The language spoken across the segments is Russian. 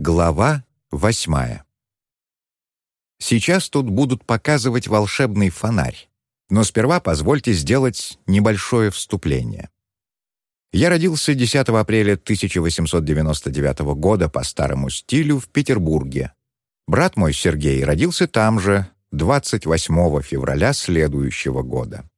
Глава восьмая. Сейчас тут будут показывать волшебный фонарь, но сперва позвольте сделать небольшое вступление. Я родился 10 апреля 1899 года по старому стилю в Петербурге. Брат мой Сергей родился там же 28 февраля следующего года.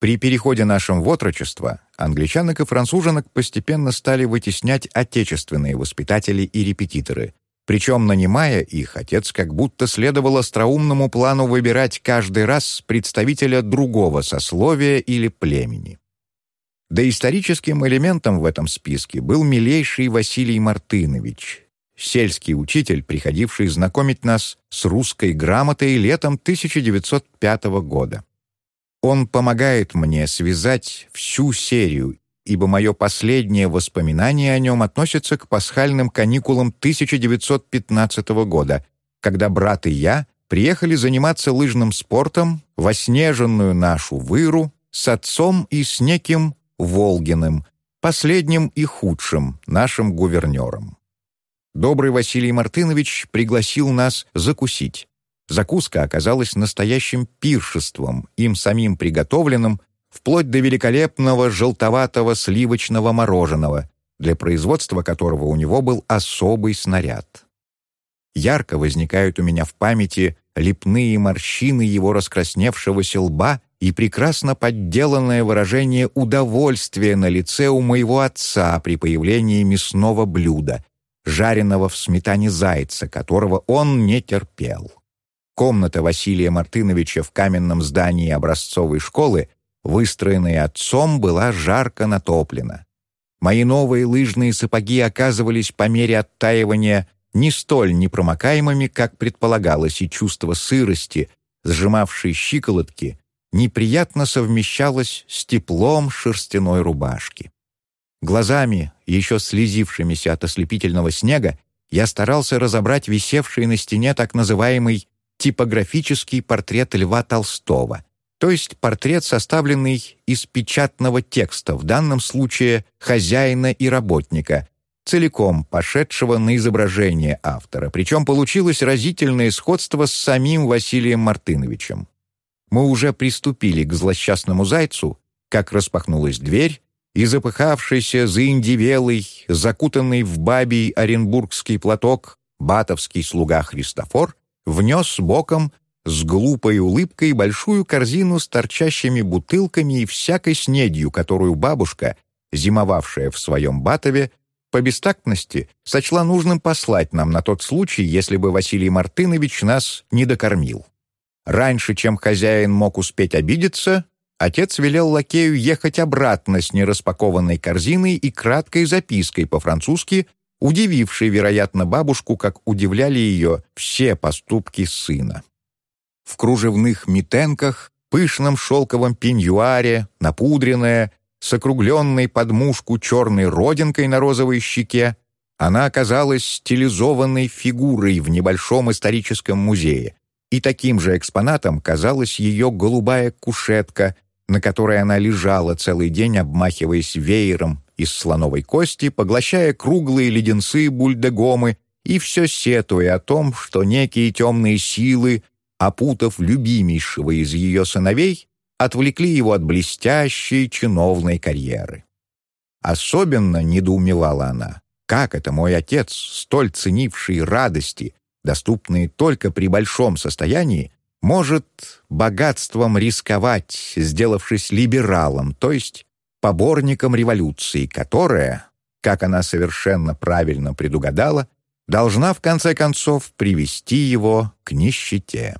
При переходе нашим в отрочество англичанок и француженок постепенно стали вытеснять отечественные воспитатели и репетиторы, причем, нанимая их, отец как будто следовал остроумному плану выбирать каждый раз представителя другого сословия или племени. Да историческим элементом в этом списке был милейший Василий Мартынович, сельский учитель, приходивший знакомить нас с русской грамотой летом 1905 года. Он помогает мне связать всю серию, ибо мое последнее воспоминание о нем относится к пасхальным каникулам 1915 года, когда брат и я приехали заниматься лыжным спортом в оснеженную нашу выру с отцом и с неким Волгиным, последним и худшим нашим гувернером. Добрый Василий Мартынович пригласил нас закусить. Закуска оказалась настоящим пиршеством, им самим приготовленным, вплоть до великолепного желтоватого сливочного мороженого, для производства которого у него был особый снаряд. Ярко возникают у меня в памяти лепные морщины его раскрасневшегося лба и прекрасно подделанное выражение удовольствия на лице у моего отца при появлении мясного блюда, жареного в сметане зайца, которого он не терпел. Комната Василия Мартыновича в каменном здании образцовой школы, выстроенная отцом, была жарко натоплена. Мои новые лыжные сапоги оказывались по мере оттаивания не столь непромокаемыми, как предполагалось, и чувство сырости, сжимавшей щиколотки, неприятно совмещалось с теплом шерстяной рубашки. Глазами, еще слезившимися от ослепительного снега, я старался разобрать висевший на стене так называемый типографический портрет Льва Толстого, то есть портрет, составленный из печатного текста, в данном случае хозяина и работника, целиком пошедшего на изображение автора, причем получилось разительное сходство с самим Василием Мартыновичем. Мы уже приступили к злосчастному зайцу, как распахнулась дверь, и запыхавшийся, заиндивелый, закутанный в бабий оренбургский платок, батовский слуга Христофор внес боком с глупой улыбкой большую корзину с торчащими бутылками и всякой снедью, которую бабушка, зимовавшая в своем Батове, по бестактности сочла нужным послать нам на тот случай, если бы Василий Мартынович нас не докормил. Раньше, чем хозяин мог успеть обидеться, отец велел лакею ехать обратно с нераспакованной корзиной и краткой запиской по-французски удививший, вероятно, бабушку, как удивляли ее все поступки сына. В кружевных митенках, пышном шелковом пеньюаре, напудренная, с округленной подмушку черной родинкой на розовой щеке, она оказалась стилизованной фигурой в небольшом историческом музее, и таким же экспонатом казалась ее голубая кушетка, на которой она лежала целый день, обмахиваясь веером из слоновой кости, поглощая круглые леденцы бульдегомы и все сетуя о том, что некие темные силы, опутав любимейшего из ее сыновей, отвлекли его от блестящей чиновной карьеры. Особенно недоумевала она, как это мой отец, столь ценивший радости, доступные только при большом состоянии, может богатством рисковать, сделавшись либералом, то есть поборником революции, которая, как она совершенно правильно предугадала, должна в конце концов привести его к нищете.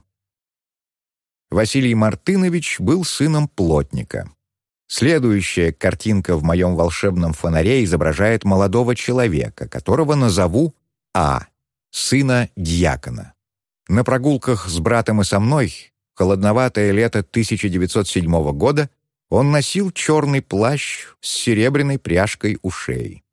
Василий Мартынович был сыном плотника. Следующая картинка в моем волшебном фонаре изображает молодого человека, которого назову А, сына дьякона. На прогулках с братом и со мной, холодноватое лето 1907 года, он носил черный плащ с серебряной пряжкой у шеи.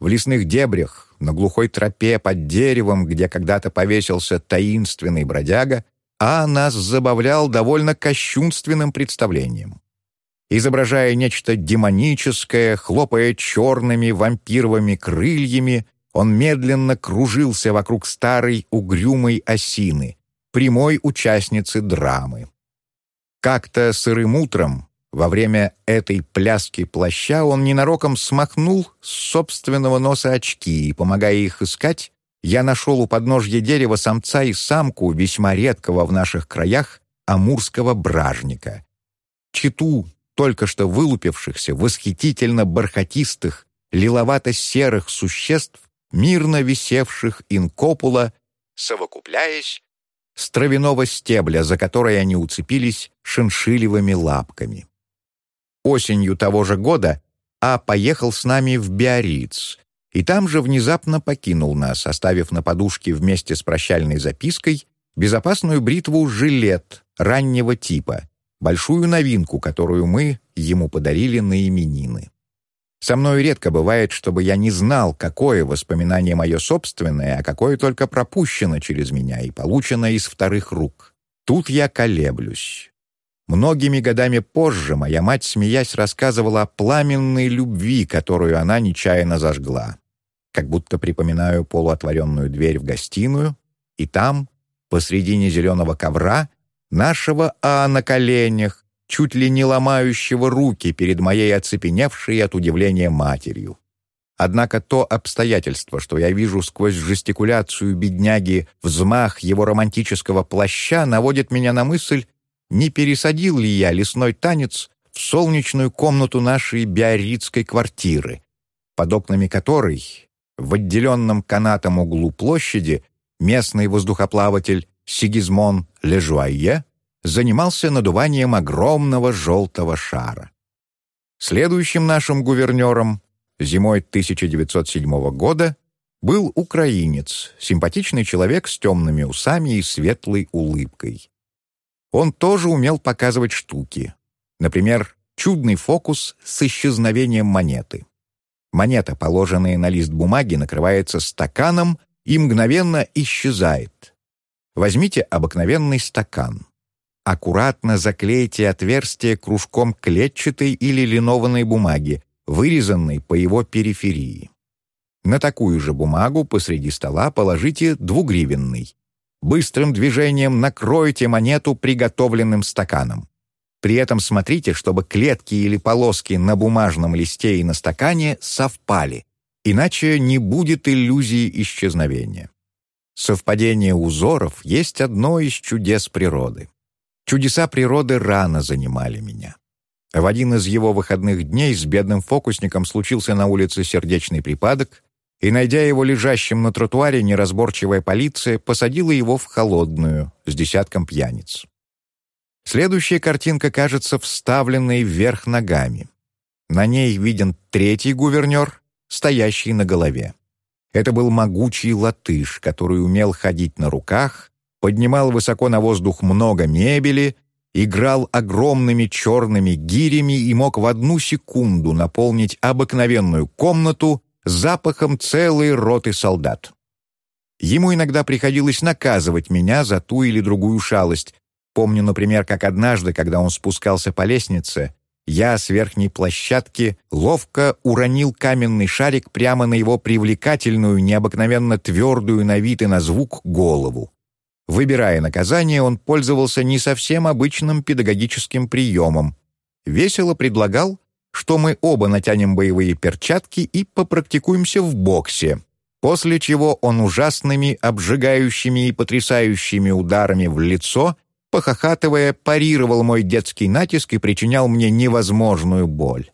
В лесных дебрях, на глухой тропе под деревом, где когда-то повесился таинственный бродяга, а нас забавлял довольно кощунственным представлением. Изображая нечто демоническое, хлопая черными вампировыми крыльями, Он медленно кружился вокруг старой угрюмой осины, прямой участницы драмы. Как-то сырым утром, во время этой пляски плаща, он ненароком смахнул с собственного носа очки, и, помогая их искать, я нашел у подножья дерева самца и самку весьма редкого в наших краях амурского бражника. Читу только что вылупившихся, восхитительно бархатистых, лиловато-серых существ, мирно висевших инкопула, совокупляясь, с травяного стебля, за который они уцепились шиншилевыми лапками. Осенью того же года А поехал с нами в Биориц, и там же внезапно покинул нас, оставив на подушке вместе с прощальной запиской безопасную бритву «Жилет» раннего типа, большую новинку, которую мы ему подарили на именины. Со мной редко бывает, чтобы я не знал, какое воспоминание мое собственное, а какое только пропущено через меня и получено из вторых рук. Тут я колеблюсь. Многими годами позже моя мать, смеясь, рассказывала о пламенной любви, которую она нечаянно зажгла. Как будто припоминаю полуотворенную дверь в гостиную, и там, посредине зеленого ковра, нашего А на коленях, чуть ли не ломающего руки перед моей оцепеневшей от удивления матерью. Однако то обстоятельство, что я вижу сквозь жестикуляцию бедняги взмах его романтического плаща, наводит меня на мысль, не пересадил ли я лесной танец в солнечную комнату нашей биоритской квартиры, под окнами которой, в отделенном канатом углу площади, местный воздухоплаватель Сигизмон Лежуайе занимался надуванием огромного желтого шара. Следующим нашим гувернером зимой 1907 года был украинец, симпатичный человек с темными усами и светлой улыбкой. Он тоже умел показывать штуки. Например, чудный фокус с исчезновением монеты. Монета, положенная на лист бумаги, накрывается стаканом и мгновенно исчезает. Возьмите обыкновенный стакан. Аккуратно заклейте отверстие кружком клетчатой или линованной бумаги, вырезанной по его периферии. На такую же бумагу посреди стола положите двугривенный. Быстрым движением накройте монету приготовленным стаканом. При этом смотрите, чтобы клетки или полоски на бумажном листе и на стакане совпали, иначе не будет иллюзии исчезновения. Совпадение узоров есть одно из чудес природы. Чудеса природы рано занимали меня. В один из его выходных дней с бедным фокусником случился на улице сердечный припадок, и, найдя его лежащим на тротуаре, неразборчивая полиция посадила его в холодную с десятком пьяниц. Следующая картинка кажется вставленной вверх ногами. На ней виден третий гувернер, стоящий на голове. Это был могучий латыш, который умел ходить на руках, поднимал высоко на воздух много мебели, играл огромными черными гирями и мог в одну секунду наполнить обыкновенную комнату запахом целой роты солдат. Ему иногда приходилось наказывать меня за ту или другую шалость. Помню, например, как однажды, когда он спускался по лестнице, я с верхней площадки ловко уронил каменный шарик прямо на его привлекательную, необыкновенно твердую на вид и на звук голову. Выбирая наказание, он пользовался не совсем обычным педагогическим приемом. Весело предлагал что мы оба натянем боевые перчатки и попрактикуемся в боксе, после чего он ужасными, обжигающими и потрясающими ударами в лицо, похохатывая, парировал мой детский натиск и причинял мне невозможную боль.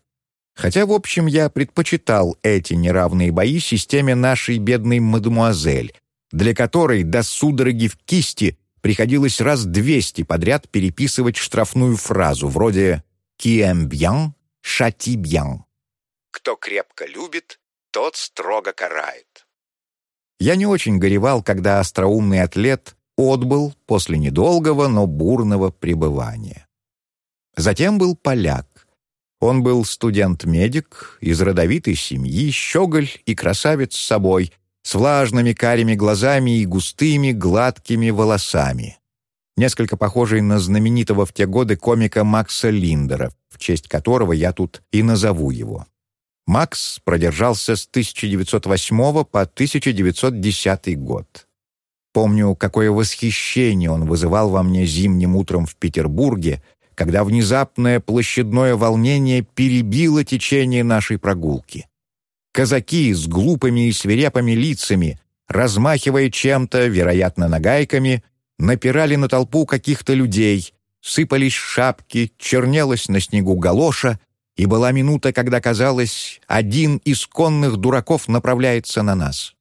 Хотя, в общем, я предпочитал эти неравные бои системе нашей бедной мадемуазель, для которой до судороги в кисти приходилось раз двести подряд переписывать штрафную фразу вроде «Qui aime bien, Шатибьян. Кто крепко любит, тот строго карает. Я не очень горевал, когда остроумный атлет отбыл после недолгого, но бурного пребывания. Затем был поляк. Он был студент-медик из родовитой семьи, щеголь и красавец с собой, с влажными карими глазами и густыми гладкими волосами несколько похожий на знаменитого в те годы комика Макса Линдера, в честь которого я тут и назову его. Макс продержался с 1908 по 1910 год. Помню, какое восхищение он вызывал во мне зимним утром в Петербурге, когда внезапное площадное волнение перебило течение нашей прогулки. Казаки с глупыми и свирепыми лицами, размахивая чем-то, вероятно, нагайками, напирали на толпу каких-то людей, сыпались шапки, чернелась на снегу галоша, и была минута, когда казалось, один из конных дураков направляется на нас.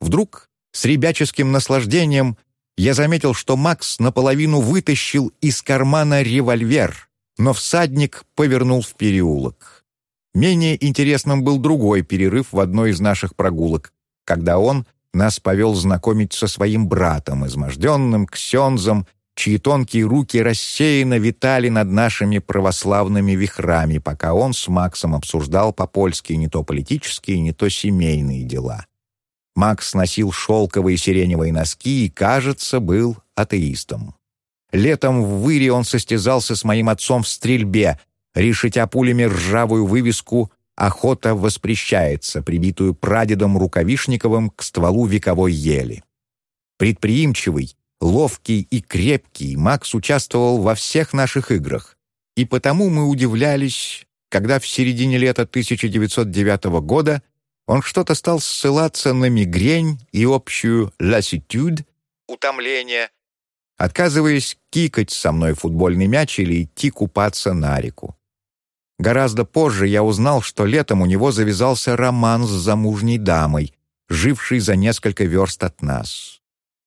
Вдруг, с ребяческим наслаждением, я заметил, что Макс наполовину вытащил из кармана револьвер, но всадник повернул в переулок. Менее интересным был другой перерыв в одной из наших прогулок, когда он нас повел знакомить со своим братом, изможденным ксензом чьи тонкие руки рассеянно витали над нашими православными вихрами, пока он с Максом обсуждал по-польски не то политические, не то семейные дела. Макс носил шелковые сиреневые носки и, кажется, был атеистом. Летом в Выре он состязался с моим отцом в стрельбе, решитя пулями ржавую вывеску «Охота воспрещается», прибитую прадедом Рукавишниковым к стволу вековой ели. Предприимчивый, Ловкий и крепкий, Макс участвовал во всех наших играх, и потому мы удивлялись, когда в середине лета 1909 года он что-то стал ссылаться на мигрень и общую «lassitude» — утомление, отказываясь кикать со мной футбольный мяч или идти купаться на реку. Гораздо позже я узнал, что летом у него завязался роман с замужней дамой, жившей за несколько верст от нас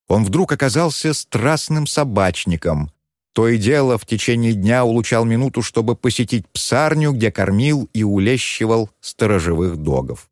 он вдруг оказался страстным собачником. То и дело в течение дня улучал минуту, чтобы посетить псарню, где кормил и улещивал сторожевых догов.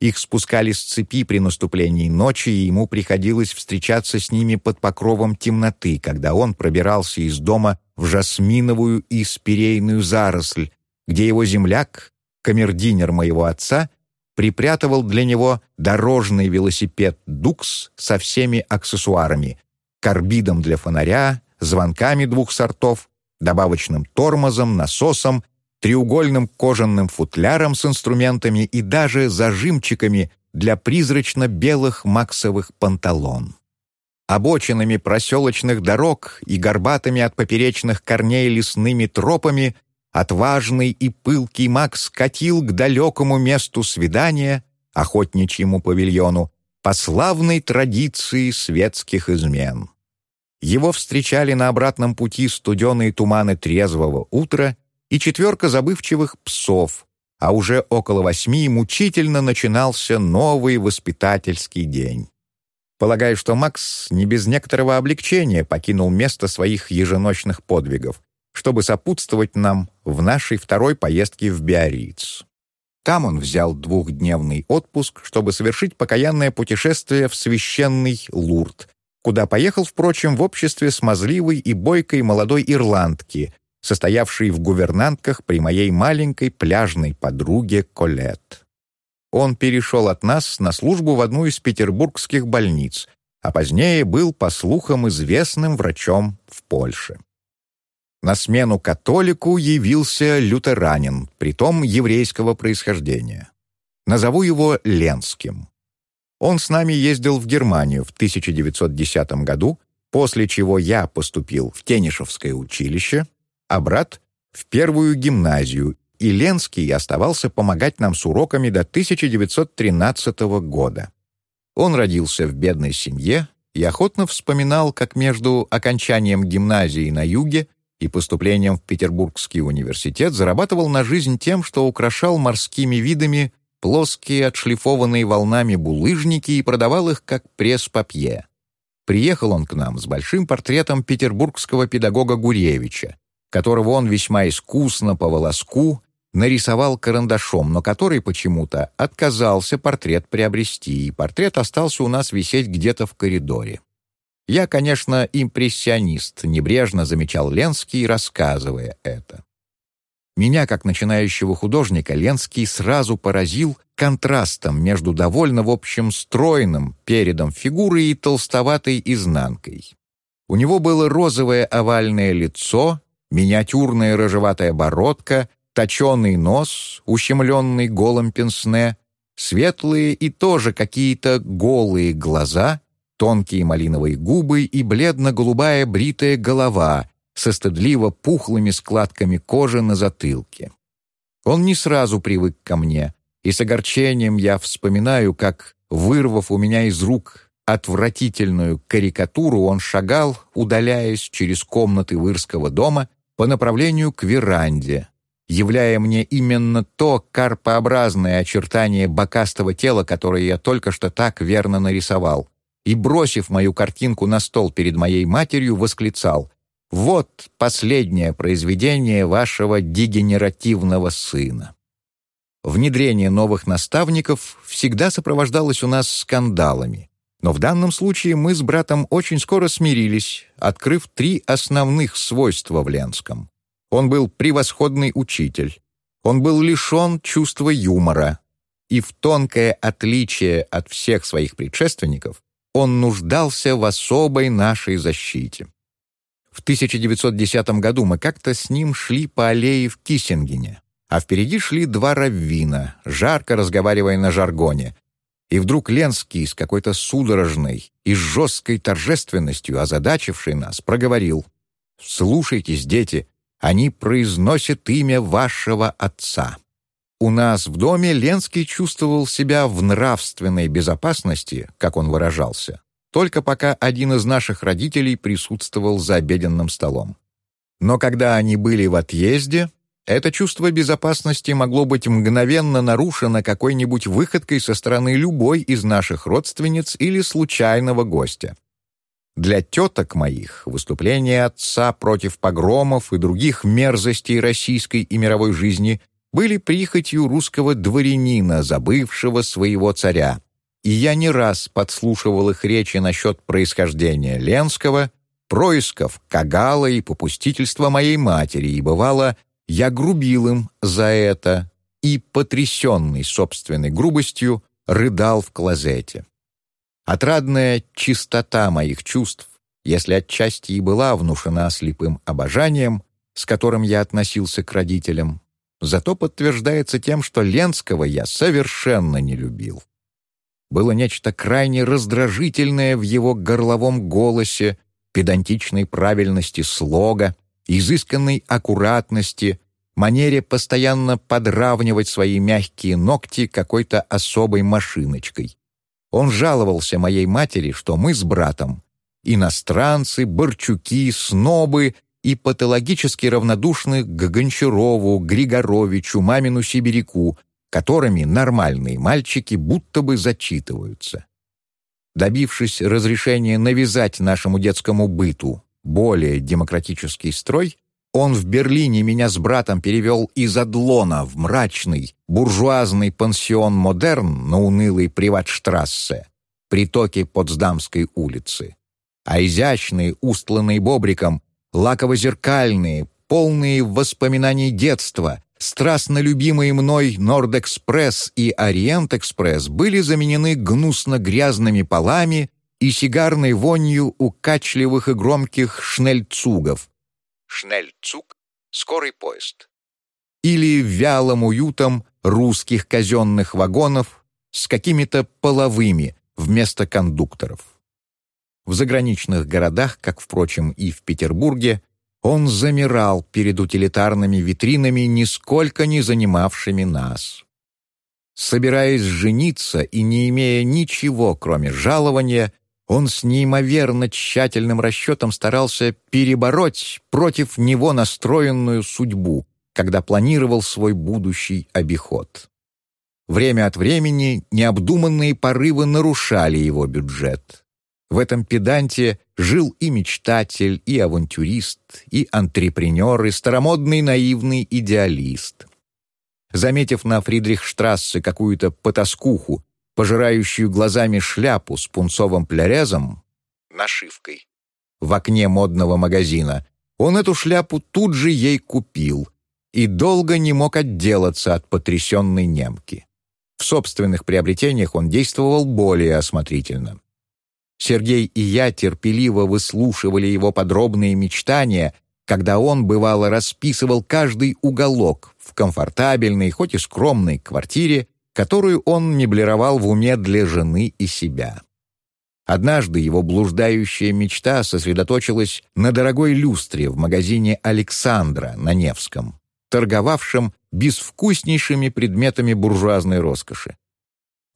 Их спускали с цепи при наступлении ночи, и ему приходилось встречаться с ними под покровом темноты, когда он пробирался из дома в жасминовую и спирейную заросль, где его земляк, камердинер моего отца, припрятывал для него дорожный велосипед «Дукс» со всеми аксессуарами, карбидом для фонаря, звонками двух сортов, добавочным тормозом, насосом, треугольным кожаным футляром с инструментами и даже зажимчиками для призрачно-белых максовых панталон. Обочинами проселочных дорог и горбатыми от поперечных корней лесными тропами Отважный и пылкий Макс катил к далекому месту свидания, охотничьему павильону, по славной традиции светских измен. Его встречали на обратном пути студеные туманы трезвого утра и четверка забывчивых псов, а уже около восьми мучительно начинался новый воспитательский день. Полагаю, что Макс не без некоторого облегчения покинул место своих еженочных подвигов, чтобы сопутствовать нам в нашей второй поездке в Биарриц. Там он взял двухдневный отпуск, чтобы совершить покаянное путешествие в священный Лурд, куда поехал, впрочем, в обществе смазливой и бойкой молодой ирландки, состоявшей в гувернантках при моей маленькой пляжной подруге Колет. Он перешел от нас на службу в одну из петербургских больниц, а позднее был, по слухам, известным врачом в Польше. На смену католику явился лютеранин, притом еврейского происхождения. Назову его Ленским. Он с нами ездил в Германию в 1910 году, после чего я поступил в Тенишевское училище, а брат — в первую гимназию, и Ленский оставался помогать нам с уроками до 1913 года. Он родился в бедной семье и охотно вспоминал, как между окончанием гимназии на юге и поступлением в Петербургский университет зарабатывал на жизнь тем, что украшал морскими видами плоские отшлифованные волнами булыжники и продавал их как пресс-папье. Приехал он к нам с большим портретом петербургского педагога Гуревича, которого он весьма искусно по волоску нарисовал карандашом, но который почему-то отказался портрет приобрести, и портрет остался у нас висеть где-то в коридоре. Я, конечно, импрессионист, небрежно замечал Ленский, рассказывая это. Меня, как начинающего художника, Ленский сразу поразил контрастом между довольно, в общем, стройным передом фигуры и толстоватой изнанкой. У него было розовое овальное лицо, миниатюрная рыжеватая бородка, точеный нос, ущемленный голым пенсне, светлые и тоже какие-то голые глаза, тонкие малиновые губы и бледно-голубая бритая голова со стыдливо пухлыми складками кожи на затылке. Он не сразу привык ко мне, и с огорчением я вспоминаю, как, вырвав у меня из рук отвратительную карикатуру, он шагал, удаляясь через комнаты Вырского дома по направлению к веранде, являя мне именно то карпообразное очертание бокастого тела, которое я только что так верно нарисовал, и, бросив мою картинку на стол перед моей матерью, восклицал вот последнее произведение вашего дегенеративного сына. Внедрение новых наставников всегда сопровождалось у нас скандалами, но в данном случае мы с братом очень скоро смирились, открыв три основных свойства в Ленском. Он был превосходный учитель, он был лишен чувства юмора, и в тонкое отличие от всех своих предшественников он нуждался в особой нашей защите. В 1910 году мы как-то с ним шли по аллее в Киссингене, а впереди шли два раввина, жарко разговаривая на жаргоне. И вдруг Ленский с какой-то судорожной и жесткой торжественностью, озадачивший нас, проговорил «Слушайтесь, дети, они произносят имя вашего отца». У нас в доме Ленский чувствовал себя в нравственной безопасности, как он выражался, только пока один из наших родителей присутствовал за обеденным столом. Но когда они были в отъезде, это чувство безопасности могло быть мгновенно нарушено какой-нибудь выходкой со стороны любой из наших родственниц или случайного гостя. Для теток моих выступления отца против погромов и других мерзостей российской и мировой жизни были прихотью русского дворянина, забывшего своего царя, и я не раз подслушивал их речи насчет происхождения Ленского, происков Кагала и попустительства моей матери, и бывало, я грубил им за это и, потрясенный собственной грубостью, рыдал в клозете. Отрадная чистота моих чувств, если отчасти и была внушена слепым обожанием, с которым я относился к родителям, зато подтверждается тем, что Ленского я совершенно не любил было нечто крайне раздражительное в его горловом голосе, педантичной правильности слога, изысканной аккуратности, манере постоянно подравнивать свои мягкие ногти какой-то особой машиночкой. Он жаловался моей матери, что мы с братом — иностранцы, борчуки, снобы и патологически равнодушны к Гончарову, Григоровичу, мамину Сибиряку, которыми нормальные мальчики будто бы зачитываются. Добившись разрешения навязать нашему детскому быту более демократический строй, он в Берлине меня с братом перевел из Адлона в мрачный, буржуазный пансион «Модерн» на унылой Приватштрассе, притоке Потсдамской улицы. А изящные, устланные бобриком, лаково-зеркальные, полные воспоминаний детства, страстно любимые мной Норд-экспресс и Ориент-экспресс были заменены гнусно-грязными полами и сигарной вонью укачливых и громких шнельцугов. Шнельцуг — скорый поезд. Или вялым уютом русских казенных вагонов с какими-то половыми вместо кондукторов. В заграничных городах, как, впрочем, и в Петербурге, он замирал перед утилитарными витринами, нисколько не занимавшими нас. Собираясь жениться и не имея ничего, кроме жалования, он с неимоверно тщательным расчетом старался перебороть против него настроенную судьбу, когда планировал свой будущий обиход. Время от времени необдуманные порывы нарушали его бюджет. В этом педанте жил и мечтатель, и авантюрист, и антрепренер, и старомодный наивный идеалист. Заметив на Фридрихштрассе какую-то потаскуху, пожирающую глазами шляпу с пунцовым плярезом, нашивкой, в окне модного магазина, он эту шляпу тут же ей купил и долго не мог отделаться от потрясенной немки. В собственных приобретениях он действовал более осмотрительно. Сергей и я терпеливо выслушивали его подробные мечтания, когда он, бывало, расписывал каждый уголок в комфортабельной, хоть и скромной квартире, которую он меблировал в уме для жены и себя. Однажды его блуждающая мечта сосредоточилась на дорогой люстре в магазине «Александра» на Невском, торговавшем безвкуснейшими предметами буржуазной роскоши.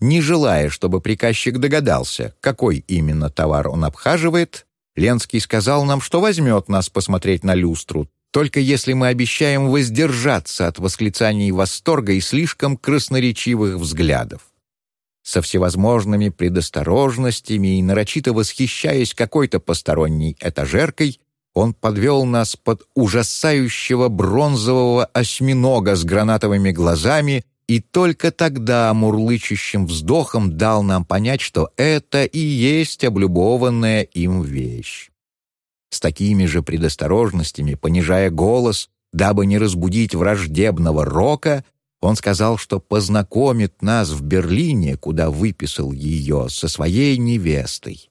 Не желая, чтобы приказчик догадался, какой именно товар он обхаживает, Ленский сказал нам, что возьмет нас посмотреть на люстру, только если мы обещаем воздержаться от восклицаний восторга и слишком красноречивых взглядов. Со всевозможными предосторожностями и нарочито восхищаясь какой-то посторонней этажеркой, он подвел нас под ужасающего бронзового осьминога с гранатовыми глазами и только тогда мурлычущим вздохом дал нам понять, что это и есть облюбованная им вещь. С такими же предосторожностями, понижая голос, дабы не разбудить враждебного рока, он сказал, что познакомит нас в Берлине, куда выписал ее, со своей невестой.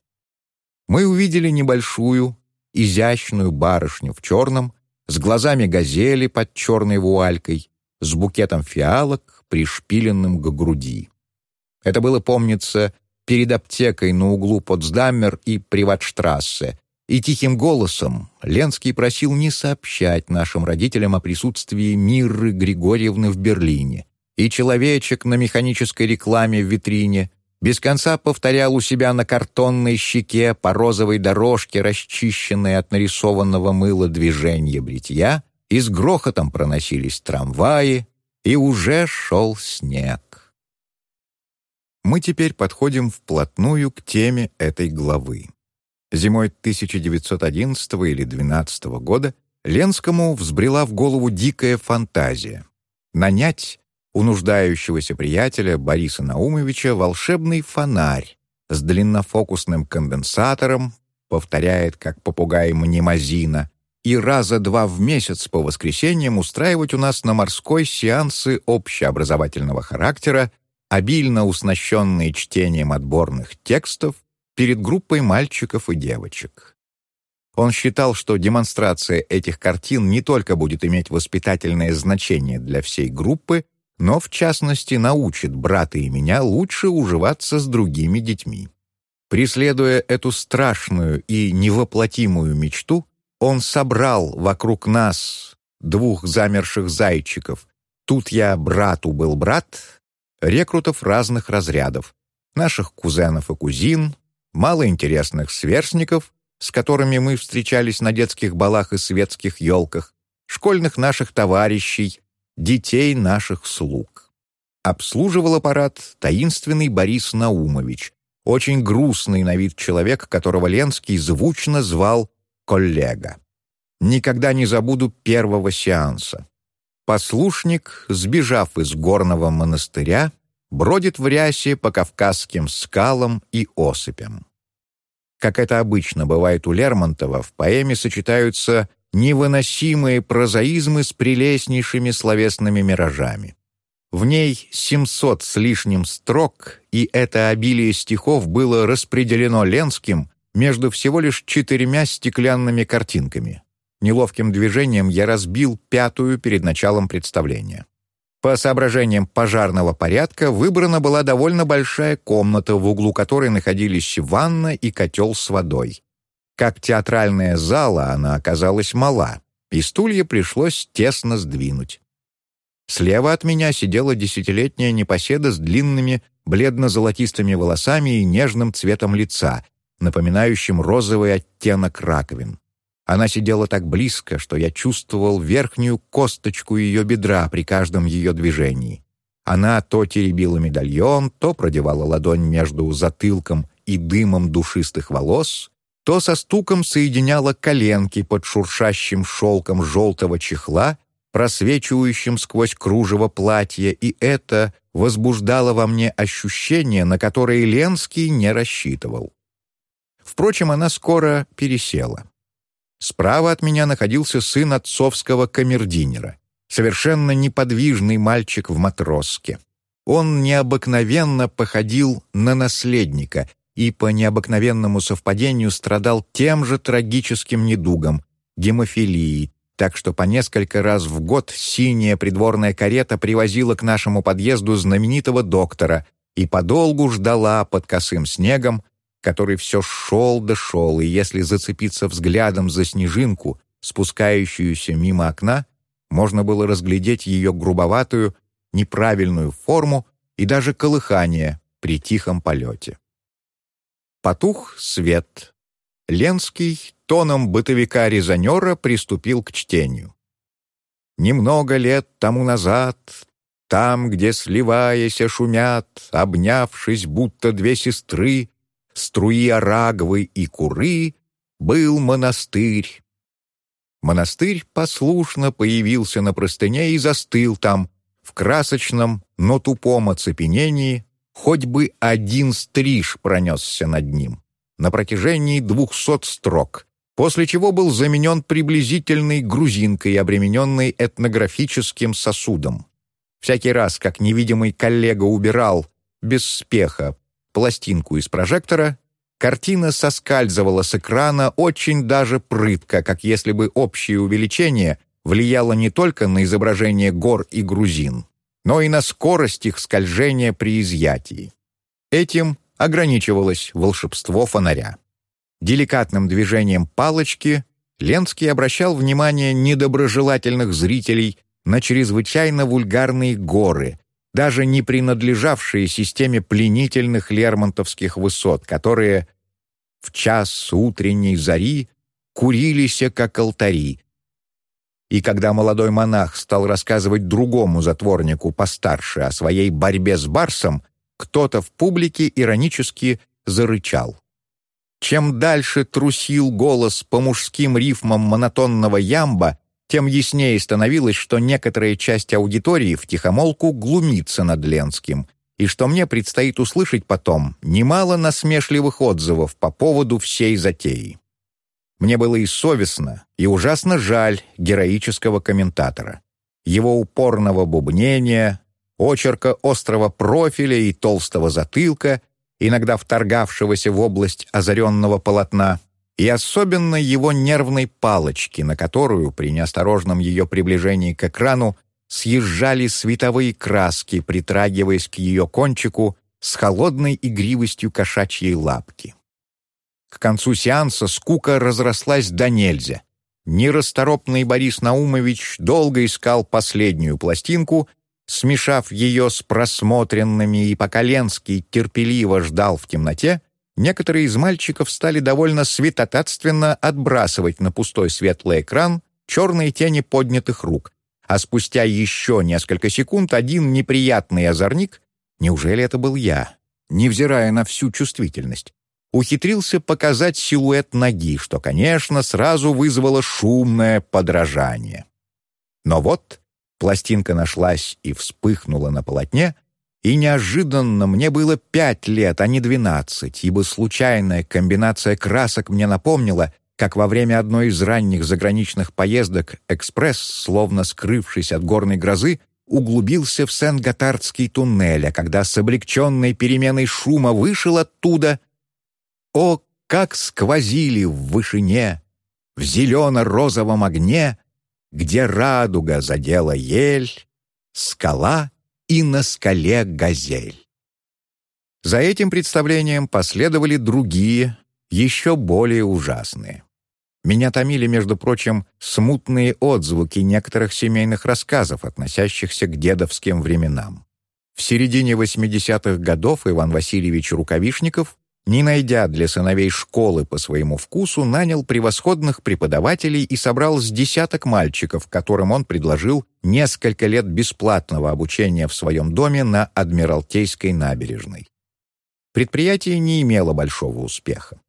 Мы увидели небольшую, изящную барышню в черном, с глазами газели под черной вуалькой, с букетом фиалок, пришпиленным к груди. Это было, помнится, перед аптекой на углу Потсдаммер и Приватштрассе, и тихим голосом Ленский просил не сообщать нашим родителям о присутствии Мирры Григорьевны в Берлине, и человечек на механической рекламе в витрине без конца повторял у себя на картонной щеке по розовой дорожке, расчищенной от нарисованного мыла движения бритья, и с грохотом проносились трамваи, и уже шел снег. Мы теперь подходим вплотную к теме этой главы. Зимой 1911 или 12 года Ленскому взбрела в голову дикая фантазия — нанять у нуждающегося приятеля Бориса Наумовича волшебный фонарь с длиннофокусным конденсатором, повторяет, как попугай Мнемозина, и раза два в месяц по воскресеньям устраивать у нас на морской сеансы общеобразовательного характера, обильно уснащенные чтением отборных текстов перед группой мальчиков и девочек. Он считал, что демонстрация этих картин не только будет иметь воспитательное значение для всей группы, но, в частности, научит брата и меня лучше уживаться с другими детьми. Преследуя эту страшную и невоплотимую мечту, он собрал вокруг нас двух замерших зайчиков. Тут я брату был брат, рекрутов разных разрядов, наших кузенов и кузин, малоинтересных сверстников, с которыми мы встречались на детских балах и светских елках, школьных наших товарищей, детей наших слуг. Обслуживал аппарат таинственный Борис Наумович, очень грустный на вид человек, которого Ленский звучно звал коллега. Никогда не забуду первого сеанса. Послушник, сбежав из горного монастыря, бродит в рясе по кавказским скалам и осыпям. Как это обычно бывает у Лермонтова, в поэме сочетаются невыносимые прозаизмы с прелестнейшими словесными миражами. В ней 700 с лишним строк, и это обилие стихов было распределено Ленским между всего лишь четырьмя стеклянными картинками. Неловким движением я разбил пятую перед началом представления. По соображениям пожарного порядка выбрана была довольно большая комната, в углу которой находились ванна и котел с водой. Как театральная зала она оказалась мала, и стулья пришлось тесно сдвинуть. Слева от меня сидела десятилетняя непоседа с длинными бледно-золотистыми волосами и нежным цветом лица, напоминающим розовый оттенок раковин. Она сидела так близко, что я чувствовал верхнюю косточку ее бедра при каждом ее движении. Она то теребила медальон, то продевала ладонь между затылком и дымом душистых волос, то со стуком соединяла коленки под шуршащим шелком желтого чехла, просвечивающим сквозь кружево платья, и это возбуждало во мне ощущение, на которое Ленский не рассчитывал. Впрочем, она скоро пересела. Справа от меня находился сын отцовского камердинера, совершенно неподвижный мальчик в матроске. Он необыкновенно походил на наследника и по необыкновенному совпадению страдал тем же трагическим недугом, гемофилии, так что по несколько раз в год синяя придворная карета привозила к нашему подъезду знаменитого доктора и подолгу ждала под косым снегом, который все шел да шел, и если зацепиться взглядом за снежинку, спускающуюся мимо окна, можно было разглядеть ее грубоватую, неправильную форму и даже колыхание при тихом полете. Потух свет. Ленский тоном бытовика-резонера приступил к чтению. Немного лет тому назад, там, где, сливаясь, шумят, обнявшись, будто две сестры, струи Арагвы и Куры, был монастырь. Монастырь послушно появился на простыне и застыл там, в красочном, но тупом оцепенении, хоть бы один стриж пронесся над ним на протяжении двухсот строк, после чего был заменен приблизительной грузинкой, обремененной этнографическим сосудом. Всякий раз, как невидимый коллега убирал, без спеха, пластинку из прожектора, картина соскальзывала с экрана очень даже прытко, как если бы общее увеличение влияло не только на изображение гор и грузин, но и на скорость их скольжения при изъятии. Этим ограничивалось волшебство фонаря. Деликатным движением палочки Ленский обращал внимание недоброжелательных зрителей на чрезвычайно вульгарные горы, даже не принадлежавшие системе пленительных лермонтовских высот, которые в час утренней зари курились, как алтари, и когда молодой монах стал рассказывать другому затворнику постарше о своей борьбе с Барсом, кто-то в публике иронически зарычал. Чем дальше трусил голос по мужским рифмам монотонного ямба, тем яснее становилось, что некоторая часть аудитории втихомолку глумится над Ленским, и что мне предстоит услышать потом немало насмешливых отзывов по поводу всей затеи. Мне было и совестно, и ужасно жаль героического комментатора. Его упорного бубнения, очерка острого профиля и толстого затылка, иногда вторгавшегося в область озаренного полотна, и особенно его нервной палочки, на которую при неосторожном ее приближении к экрану съезжали световые краски, притрагиваясь к ее кончику с холодной игривостью кошачьей лапки. К концу сеанса скука разрослась до нельзя. Нерасторопный Борис Наумович долго искал последнюю пластинку, смешав ее с просмотренными, и пока Ленский терпеливо ждал в темноте, некоторые из мальчиков стали довольно светотатственно отбрасывать на пустой светлый экран черные тени поднятых рук, а спустя еще несколько секунд один неприятный озорник, неужели это был я, невзирая на всю чувствительность, ухитрился показать силуэт ноги, что, конечно, сразу вызвало шумное подражание. Но вот пластинка нашлась и вспыхнула на полотне, и неожиданно мне было пять лет, а не двенадцать, ибо случайная комбинация красок мне напомнила, как во время одной из ранних заграничных поездок экспресс, словно скрывшись от горной грозы, углубился в Сен-Готардский туннель, а когда с облегченной переменой шума вышел оттуда — о, как сквозили в вышине, в зелено-розовом огне, где радуга задела ель, скала и на скале газель. За этим представлением последовали другие, еще более ужасные. Меня томили, между прочим, смутные отзвуки некоторых семейных рассказов, относящихся к дедовским временам. В середине 80-х годов Иван Васильевич Рукавишников не найдя для сыновей школы по своему вкусу, нанял превосходных преподавателей и собрал с десяток мальчиков, которым он предложил несколько лет бесплатного обучения в своем доме на Адмиралтейской набережной. Предприятие не имело большого успеха.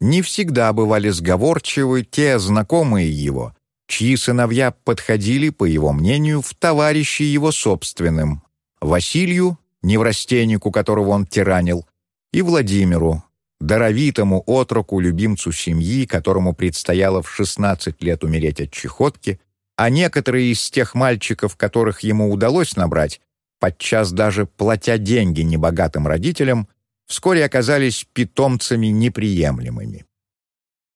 Не всегда бывали сговорчивы те знакомые его, чьи сыновья подходили, по его мнению, в товарищи его собственным, Василию, неврастеннику, которого он тиранил, и Владимиру, даровитому отроку, любимцу семьи, которому предстояло в 16 лет умереть от чехотки, а некоторые из тех мальчиков, которых ему удалось набрать, подчас даже платя деньги небогатым родителям, вскоре оказались питомцами неприемлемыми.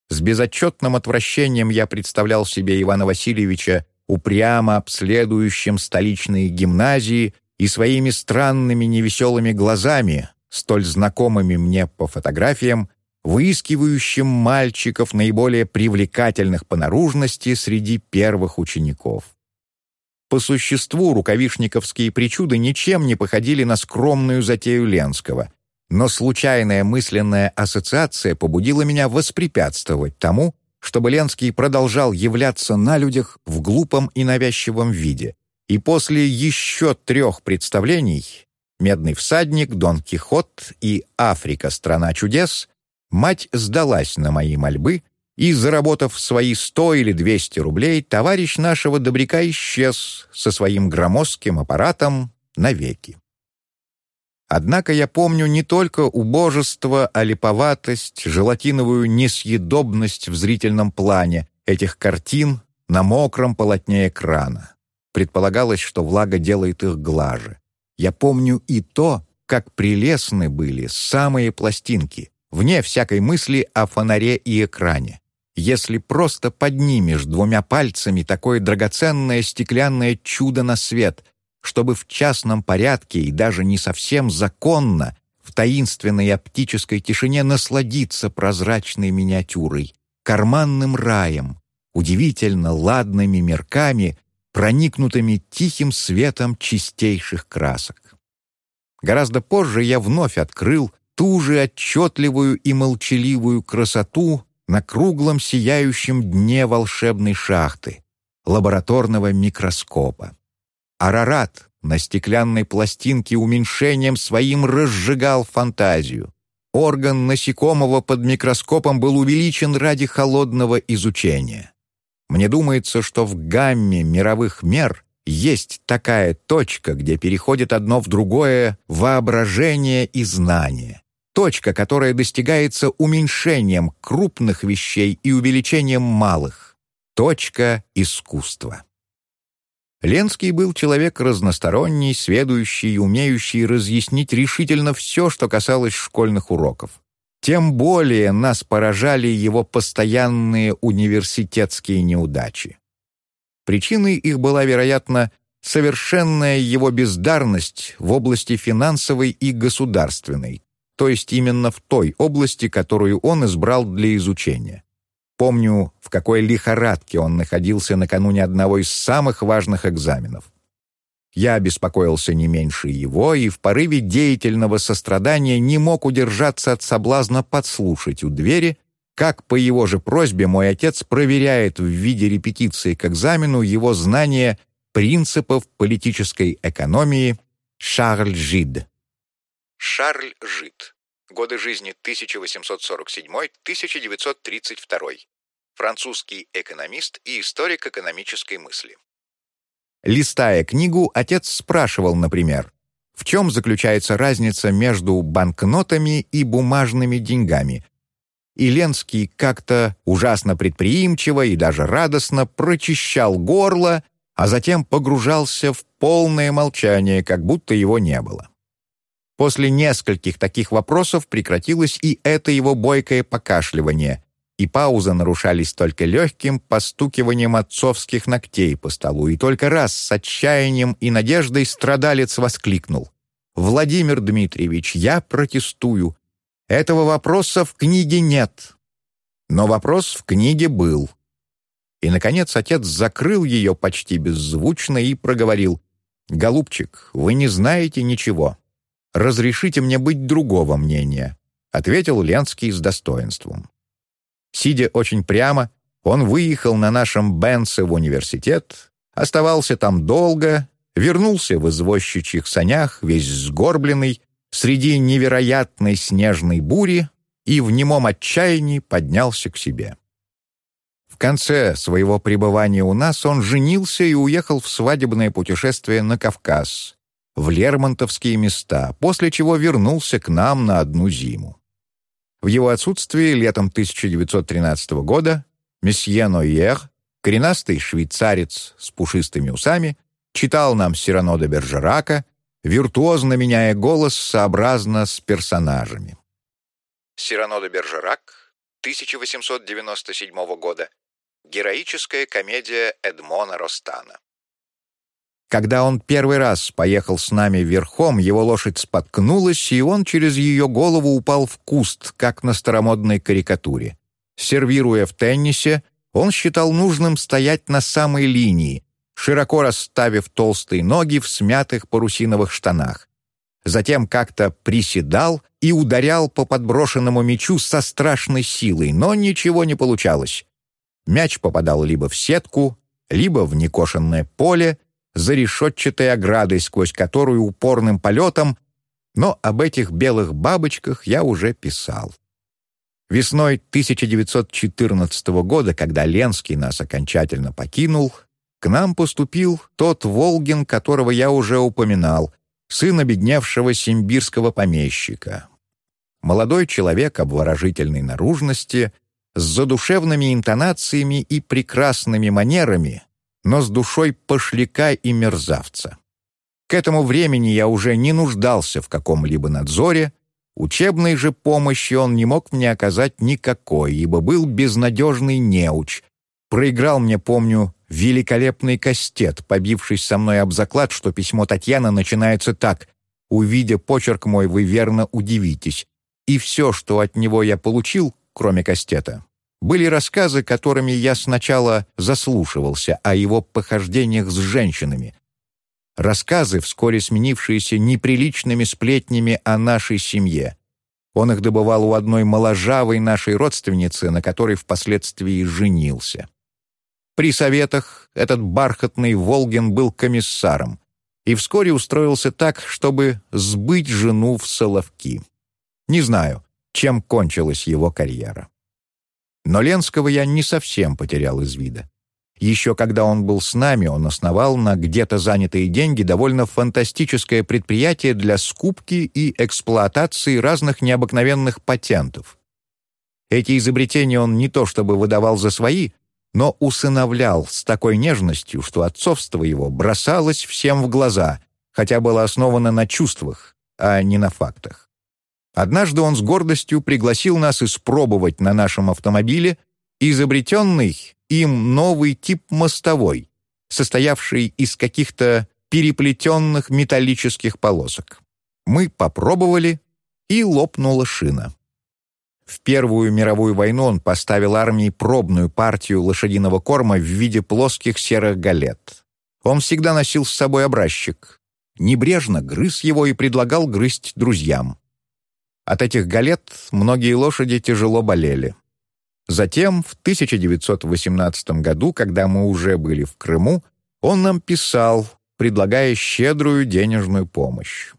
С безотчетным отвращением я представлял себе Ивана Васильевича упрямо обследующим столичные гимназии и своими странными невеселыми глазами, столь знакомыми мне по фотографиям, выискивающим мальчиков наиболее привлекательных по наружности среди первых учеников. По существу рукавишниковские причуды ничем не походили на скромную затею Ленского, но случайная мысленная ассоциация побудила меня воспрепятствовать тому, чтобы Ленский продолжал являться на людях в глупом и навязчивом виде. И после еще трех представлений «Медный всадник», «Дон Кихот» и «Африка. Страна чудес» мать сдалась на мои мольбы, и, заработав свои сто или двести рублей, товарищ нашего добряка исчез со своим громоздким аппаратом навеки. Однако я помню не только убожество, а желатиновую несъедобность в зрительном плане этих картин на мокром полотне экрана. Предполагалось, что влага делает их глаже. Я помню и то, как прелестны были самые пластинки, вне всякой мысли о фонаре и экране. Если просто поднимешь двумя пальцами такое драгоценное стеклянное чудо на свет — чтобы в частном порядке и даже не совсем законно в таинственной оптической тишине насладиться прозрачной миниатюрой, карманным раем, удивительно ладными мерками, проникнутыми тихим светом чистейших красок. Гораздо позже я вновь открыл ту же отчетливую и молчаливую красоту на круглом сияющем дне волшебной шахты, лабораторного микроскопа. Арарат на стеклянной пластинке уменьшением своим разжигал фантазию. Орган насекомого под микроскопом был увеличен ради холодного изучения. Мне думается, что в гамме мировых мер есть такая точка, где переходит одно в другое воображение и знание. Точка, которая достигается уменьшением крупных вещей и увеличением малых. Точка искусства. Ленский был человек разносторонний, сведущий и умеющий разъяснить решительно все, что касалось школьных уроков. Тем более нас поражали его постоянные университетские неудачи. Причиной их была, вероятно, совершенная его бездарность в области финансовой и государственной, то есть именно в той области, которую он избрал для изучения. Помню, в какой лихорадке он находился накануне одного из самых важных экзаменов. Я беспокоился не меньше его и в порыве деятельного сострадания не мог удержаться от соблазна подслушать у двери, как по его же просьбе мой отец проверяет в виде репетиции к экзамену его знание принципов политической экономии Шарль Жид. Шарль Жид годы жизни 1847-1932, французский экономист и историк экономической мысли. Листая книгу, отец спрашивал, например, в чем заключается разница между банкнотами и бумажными деньгами. И Ленский как-то ужасно предприимчиво и даже радостно прочищал горло, а затем погружался в полное молчание, как будто его не было. После нескольких таких вопросов прекратилось и это его бойкое покашливание, и паузы нарушались только легким постукиванием отцовских ногтей по столу, и только раз с отчаянием и надеждой страдалец воскликнул. «Владимир Дмитриевич, я протестую. Этого вопроса в книге нет». Но вопрос в книге был. И, наконец, отец закрыл ее почти беззвучно и проговорил. «Голубчик, вы не знаете ничего разрешите мне быть другого мнения», ответил Ленский с достоинством. Сидя очень прямо, он выехал на нашем Бенце в университет, оставался там долго, вернулся в извозчичьих санях, весь сгорбленный, среди невероятной снежной бури и в немом отчаянии поднялся к себе. В конце своего пребывания у нас он женился и уехал в свадебное путешествие на Кавказ, в Лермонтовские места, после чего вернулся к нам на одну зиму. В его отсутствие летом 1913 года месье Нойер, коренастый швейцарец с пушистыми усами, читал нам Сирано де Бержерака, виртуозно меняя голос сообразно с персонажами. Сирано де Бержерак 1897 года. Героическая комедия Эдмона Ростана. Когда он первый раз поехал с нами верхом, его лошадь споткнулась, и он через ее голову упал в куст, как на старомодной карикатуре. Сервируя в теннисе, он считал нужным стоять на самой линии, широко расставив толстые ноги в смятых парусиновых штанах. Затем как-то приседал и ударял по подброшенному мячу со страшной силой, но ничего не получалось. Мяч попадал либо в сетку, либо в некошенное поле, за решетчатой оградой, сквозь которую упорным полетом, но об этих белых бабочках я уже писал. Весной 1914 года, когда Ленский нас окончательно покинул, к нам поступил тот Волгин, которого я уже упоминал, сын обедневшего симбирского помещика. Молодой человек обворожительной наружности, с задушевными интонациями и прекрасными манерами, но с душой пошляка и мерзавца. К этому времени я уже не нуждался в каком-либо надзоре, учебной же помощи он не мог мне оказать никакой, ибо был безнадежный неуч. Проиграл мне, помню, великолепный кастет, побившись со мной об заклад, что письмо Татьяны начинается так «Увидя почерк мой, вы верно удивитесь». И все, что от него я получил, кроме кастета, были рассказы, которыми я сначала заслушивался о его похождениях с женщинами. Рассказы, вскоре сменившиеся неприличными сплетнями о нашей семье. Он их добывал у одной моложавой нашей родственницы, на которой впоследствии женился. При советах этот бархатный Волгин был комиссаром и вскоре устроился так, чтобы сбыть жену в Соловки. Не знаю, чем кончилась его карьера. Но Ленского я не совсем потерял из вида. Еще когда он был с нами, он основал на где-то занятые деньги довольно фантастическое предприятие для скупки и эксплуатации разных необыкновенных патентов. Эти изобретения он не то чтобы выдавал за свои, но усыновлял с такой нежностью, что отцовство его бросалось всем в глаза, хотя было основано на чувствах, а не на фактах. Однажды он с гордостью пригласил нас испробовать на нашем автомобиле изобретенный им новый тип мостовой, состоявший из каких-то переплетенных металлических полосок. Мы попробовали, и лопнула шина. В Первую мировую войну он поставил армии пробную партию лошадиного корма в виде плоских серых галет. Он всегда носил с собой образчик. Небрежно грыз его и предлагал грызть друзьям. От этих галет многие лошади тяжело болели. Затем, в 1918 году, когда мы уже были в Крыму, он нам писал, предлагая щедрую денежную помощь.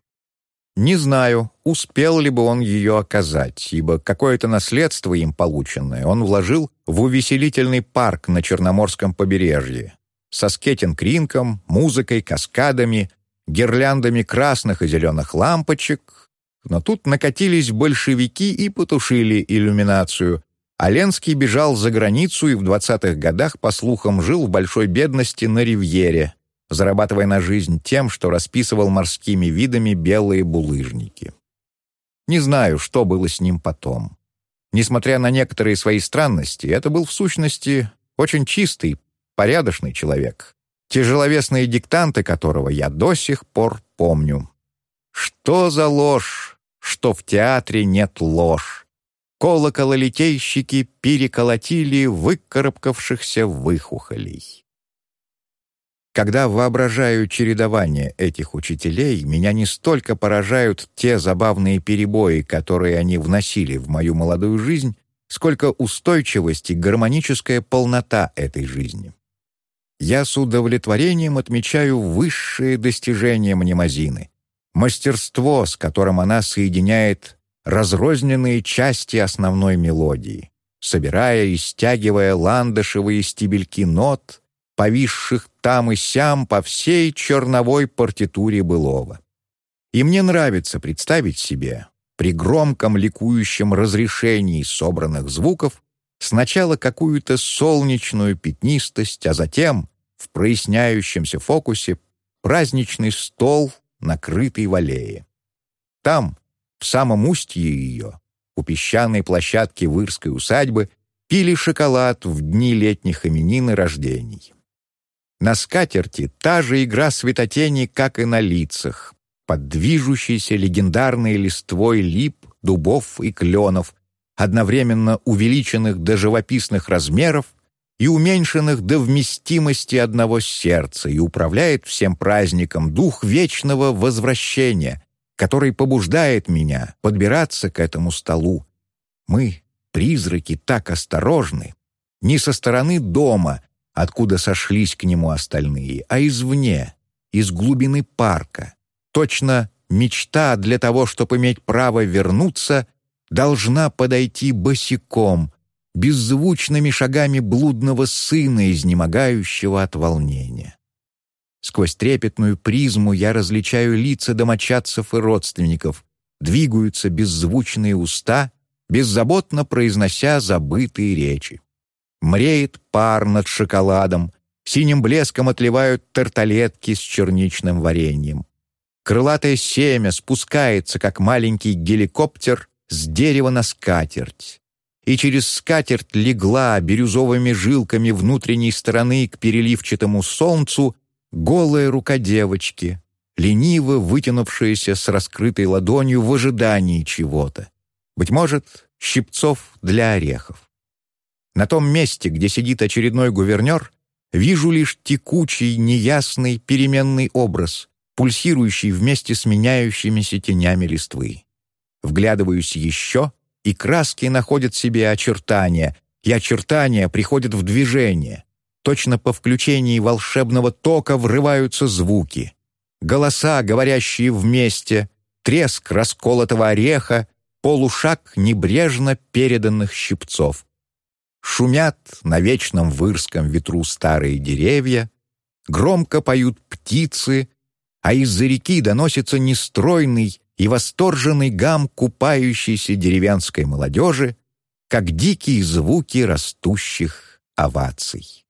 Не знаю, успел ли бы он ее оказать, ибо какое-то наследство им полученное он вложил в увеселительный парк на Черноморском побережье со скетинг-ринком, музыкой, каскадами, гирляндами красных и зеленых лампочек, но тут накатились большевики и потушили иллюминацию. А бежал за границу и в 20-х годах, по слухам, жил в большой бедности на Ривьере, зарабатывая на жизнь тем, что расписывал морскими видами белые булыжники. Не знаю, что было с ним потом. Несмотря на некоторые свои странности, это был в сущности очень чистый, порядочный человек, тяжеловесные диктанты которого я до сих пор помню. Что за ложь! что в театре нет ложь. Колокололитейщики переколотили выкарабкавшихся выхухолей. Когда воображаю чередование этих учителей, меня не столько поражают те забавные перебои, которые они вносили в мою молодую жизнь, сколько устойчивость и гармоническая полнота этой жизни. Я с удовлетворением отмечаю высшие достижения Мнемозины, мастерство, с которым она соединяет разрозненные части основной мелодии, собирая и стягивая ландышевые стебельки нот, повисших там и сям по всей черновой партитуре былого. И мне нравится представить себе, при громком ликующем разрешении собранных звуков, сначала какую-то солнечную пятнистость, а затем, в проясняющемся фокусе, праздничный стол накрытый в аллее. Там, в самом устье ее, у песчаной площадки Вырской усадьбы пили шоколад в дни летних именин и рождений. На скатерти та же игра светотени, как и на лицах, под движущейся легендарной листвой лип, дубов и кленов, одновременно увеличенных до живописных размеров и уменьшенных до вместимости одного сердца, и управляет всем праздником дух вечного возвращения, который побуждает меня подбираться к этому столу. Мы, призраки, так осторожны, не со стороны дома, откуда сошлись к нему остальные, а извне, из глубины парка. Точно мечта для того, чтобы иметь право вернуться, должна подойти босиком, беззвучными шагами блудного сына, изнемогающего от волнения. Сквозь трепетную призму я различаю лица домочадцев и родственников, двигаются беззвучные уста, беззаботно произнося забытые речи. Мреет пар над шоколадом, синим блеском отливают тарталетки с черничным вареньем. Крылатое семя спускается, как маленький геликоптер, с дерева на скатерть. И через скатерть легла бирюзовыми жилками внутренней стороны к переливчатому солнцу голая рука девочки, лениво вытянувшаяся с раскрытой ладонью в ожидании чего-то. Быть может, щипцов для орехов. На том месте, где сидит очередной гувернер, вижу лишь текучий, неясный, переменный образ, пульсирующий вместе с меняющимися тенями листвы. Вглядываюсь еще, и краски находят себе очертания, и очертания приходят в движение. Точно по включении волшебного тока врываются звуки. Голоса, говорящие вместе, треск расколотого ореха, полушаг небрежно переданных щипцов. Шумят на вечном вырском ветру старые деревья, громко поют птицы, а из-за реки доносится нестройный и восторженный гам купающейся деревенской молодежи, как дикие звуки растущих оваций.